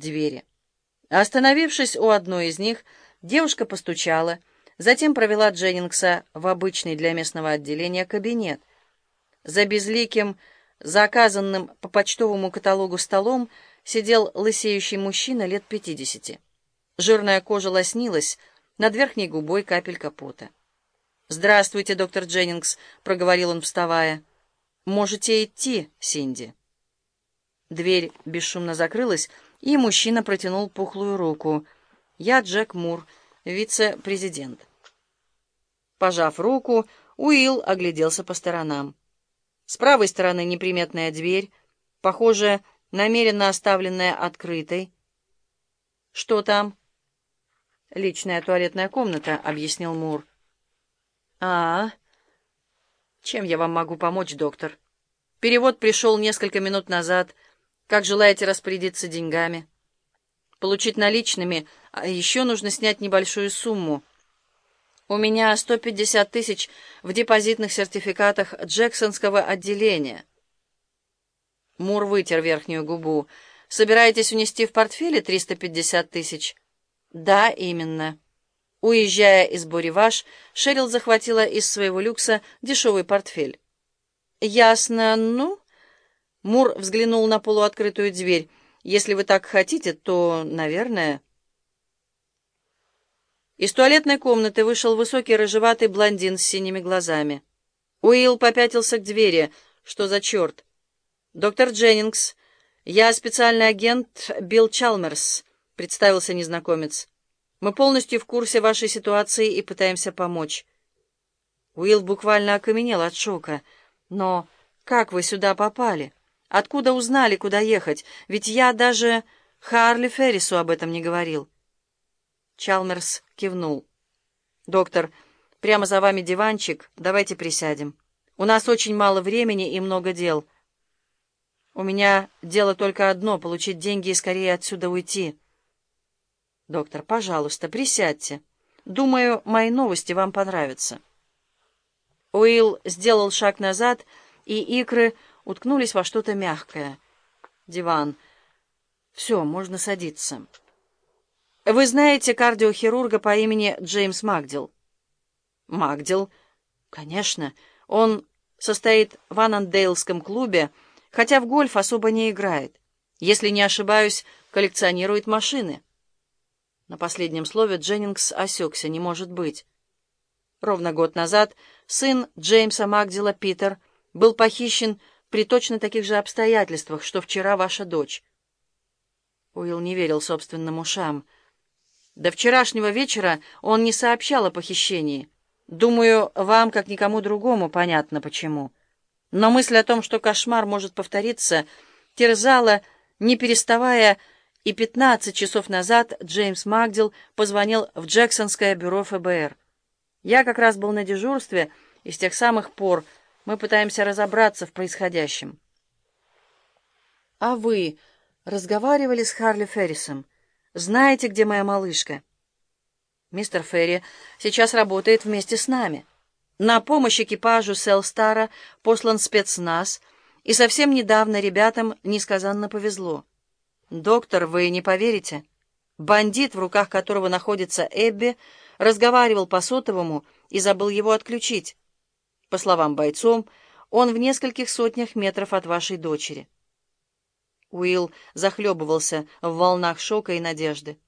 двери. Остановившись у одной из них, девушка постучала, затем провела Дженнингса в обычный для местного отделения кабинет. За безликим, заказанным по почтовому каталогу столом сидел лысеющий мужчина лет пятидесяти. Жирная кожа лоснилась, над верхней губой капелька пота. «Здравствуйте, доктор Дженнингс», — проговорил он, вставая. «Можете идти, Синди». Дверь бесшумно закрылась, и мужчина протянул пухлую руку. «Я Джек Мур, вице-президент». Пожав руку, Уилл огляделся по сторонам. С правой стороны неприметная дверь, похоже, намеренно оставленная открытой. «Что там?» «Личная туалетная комната», — объяснил Мур. «А, -а. чем я вам могу помочь, доктор? Перевод пришел несколько минут назад». Как желаете распорядиться деньгами? Получить наличными, а еще нужно снять небольшую сумму. У меня 150 тысяч в депозитных сертификатах Джексонского отделения. Мур вытер верхнюю губу. Собираетесь унести в портфеле 350 тысяч? Да, именно. Уезжая из Буреваш, Шерил захватила из своего люкса дешевый портфель. Ясно, ну... Мур взглянул на полуоткрытую дверь. «Если вы так хотите, то, наверное...» Из туалетной комнаты вышел высокий рыжеватый блондин с синими глазами. Уилл попятился к двери. «Что за черт?» «Доктор Дженнингс, я специальный агент Билл Чалмерс», — представился незнакомец. «Мы полностью в курсе вашей ситуации и пытаемся помочь». Уилл буквально окаменел от шока. «Но как вы сюда попали?» Откуда узнали, куда ехать? Ведь я даже Харли Феррису об этом не говорил. Чалмерс кивнул. «Доктор, прямо за вами диванчик. Давайте присядем. У нас очень мало времени и много дел. У меня дело только одно — получить деньги и скорее отсюда уйти. Доктор, пожалуйста, присядьте. Думаю, мои новости вам понравятся». Уилл сделал шаг назад, и икры уткнулись во что-то мягкое. Диван. Все, можно садиться. Вы знаете кардиохирурга по имени Джеймс Магдил? Магдил? Конечно. Он состоит в Анандейлском клубе, хотя в гольф особо не играет. Если не ошибаюсь, коллекционирует машины. На последнем слове Дженнингс осекся, не может быть. Ровно год назад сын Джеймса Магдила, Питер, был похищен при точно таких же обстоятельствах, что вчера ваша дочь. Уилл не верил собственным ушам. До вчерашнего вечера он не сообщал о похищении. Думаю, вам, как никому другому, понятно почему. Но мысль о том, что кошмар может повториться, терзала, не переставая, и 15 часов назад Джеймс Магдил позвонил в Джексонское бюро ФБР. Я как раз был на дежурстве, и с тех самых пор мы пытаемся разобраться в происходящем. А вы разговаривали с Харли Феррисом? Знаете, где моя малышка? Мистер Ферри сейчас работает вместе с нами. На помощь экипажу Селстара послан спецназ, и совсем недавно ребятам несказанно повезло. Доктор, вы не поверите? Бандит, в руках которого находится Эбби, разговаривал по сотовому и забыл его отключить. По словам бойцов, он в нескольких сотнях метров от вашей дочери. Уилл захлебывался в волнах шока и надежды.